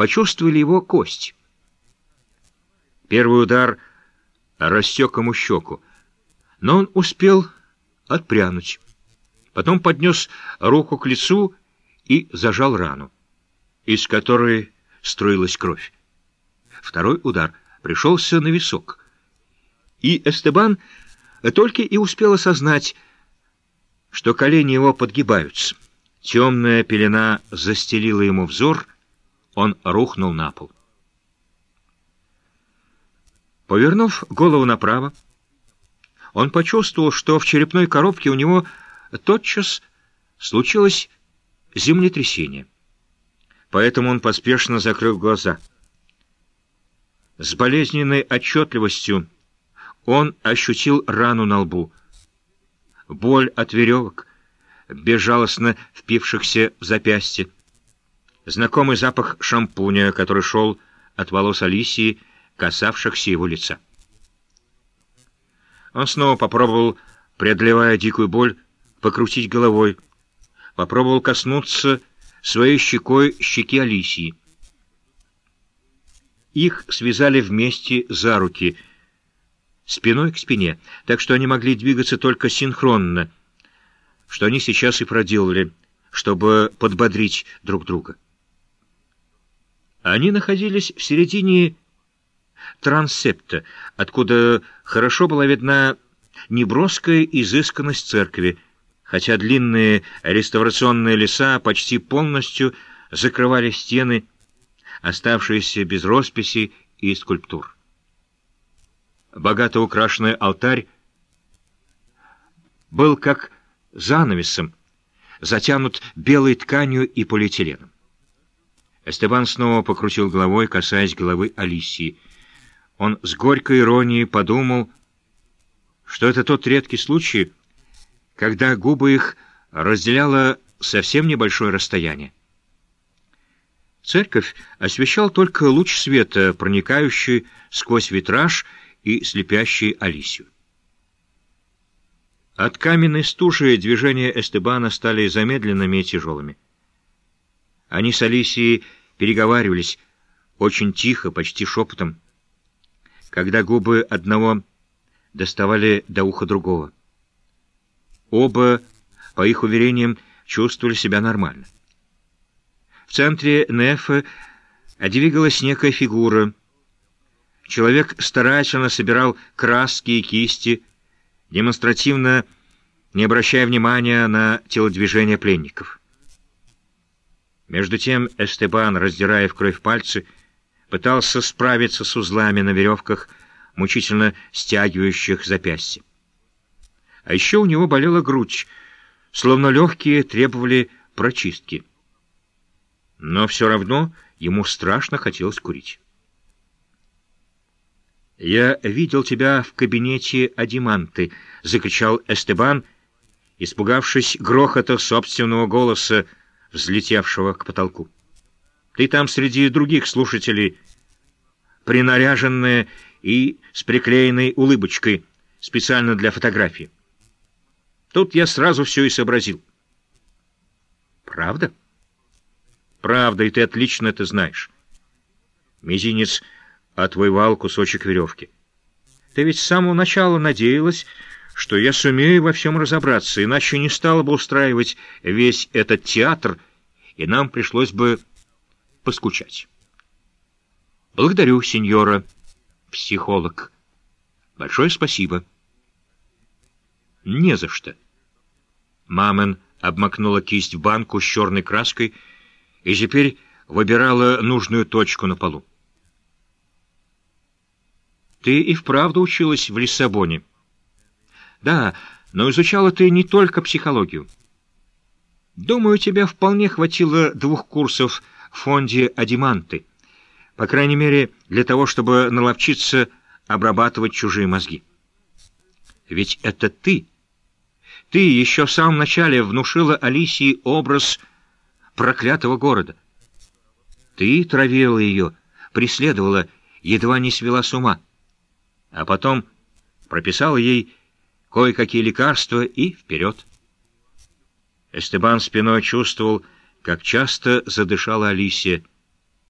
почувствовали его кость. Первый удар рассек ему щеку, но он успел отпрянуть. Потом поднес руку к лицу и зажал рану, из которой струилась кровь. Второй удар пришелся на висок. И Эстебан только и успел осознать, что колени его подгибаются. Темная пелена застелила ему взор, он рухнул на пол. Повернув голову направо, он почувствовал, что в черепной коробке у него тотчас случилось землетрясение. Поэтому он поспешно закрыл глаза. С болезненной отчетливостью он ощутил рану на лбу. Боль от веревок, безжалостно впившихся в запястье. Знакомый запах шампуня, который шел от волос Алисии, касавшихся его лица. Он снова попробовал, преодолевая дикую боль, покрутить головой. Попробовал коснуться своей щекой щеки Алисии. Их связали вместе за руки, спиной к спине, так что они могли двигаться только синхронно, что они сейчас и проделали, чтобы подбодрить друг друга. Они находились в середине трансепта, откуда хорошо была видна неброская изысканность церкви, хотя длинные реставрационные леса почти полностью закрывали стены, оставшиеся без росписи и скульптур. Богато украшенный алтарь был как занавесом, затянут белой тканью и полиэтиленом. Эстебан снова покрутил головой, касаясь головы Алисии. Он с горькой иронией подумал, что это тот редкий случай, когда губы их разделяло совсем небольшое расстояние. Церковь освещал только луч света, проникающий сквозь витраж и слепящий Алисию. От каменной стужи движения Эстебана стали замедленными и тяжелыми. Они с Алисией переговаривались очень тихо, почти шепотом, когда губы одного доставали до уха другого. Оба, по их уверениям, чувствовали себя нормально. В центре Нефа двигалась некая фигура. Человек старательно собирал краски и кисти, демонстративно не обращая внимания на телодвижения пленников. Между тем Эстебан, раздирая в кровь пальцы, пытался справиться с узлами на веревках, мучительно стягивающих запястья. А еще у него болела грудь, словно легкие требовали прочистки. Но все равно ему страшно хотелось курить. «Я видел тебя в кабинете Адиманты», — закричал Эстебан, испугавшись грохота собственного голоса, взлетевшего к потолку. «Ты там среди других слушателей, принаряженная и с приклеенной улыбочкой, специально для фотографии». Тут я сразу все и сообразил. Правда? Правда, и ты отлично это знаешь. Мизинец отвоевал кусочек веревки. Ты ведь с самого начала надеялась, что я сумею во всем разобраться, иначе не стала бы устраивать весь этот театр, и нам пришлось бы поскучать. Благодарю, сеньора, психолог. Большое спасибо. «Не за что». Мамин обмакнула кисть в банку с черной краской и теперь выбирала нужную точку на полу. «Ты и вправду училась в Лиссабоне?» «Да, но изучала ты не только психологию. Думаю, тебя вполне хватило двух курсов в фонде «Адиманты», по крайней мере, для того, чтобы наловчиться обрабатывать чужие мозги. Ведь это ты ты еще в самом начале внушила Алисии образ проклятого города. Ты травила ее, преследовала, едва не свела с ума. А потом прописала ей кое-какие лекарства и вперед. Эстебан спиной чувствовал, как часто задышала Алисия,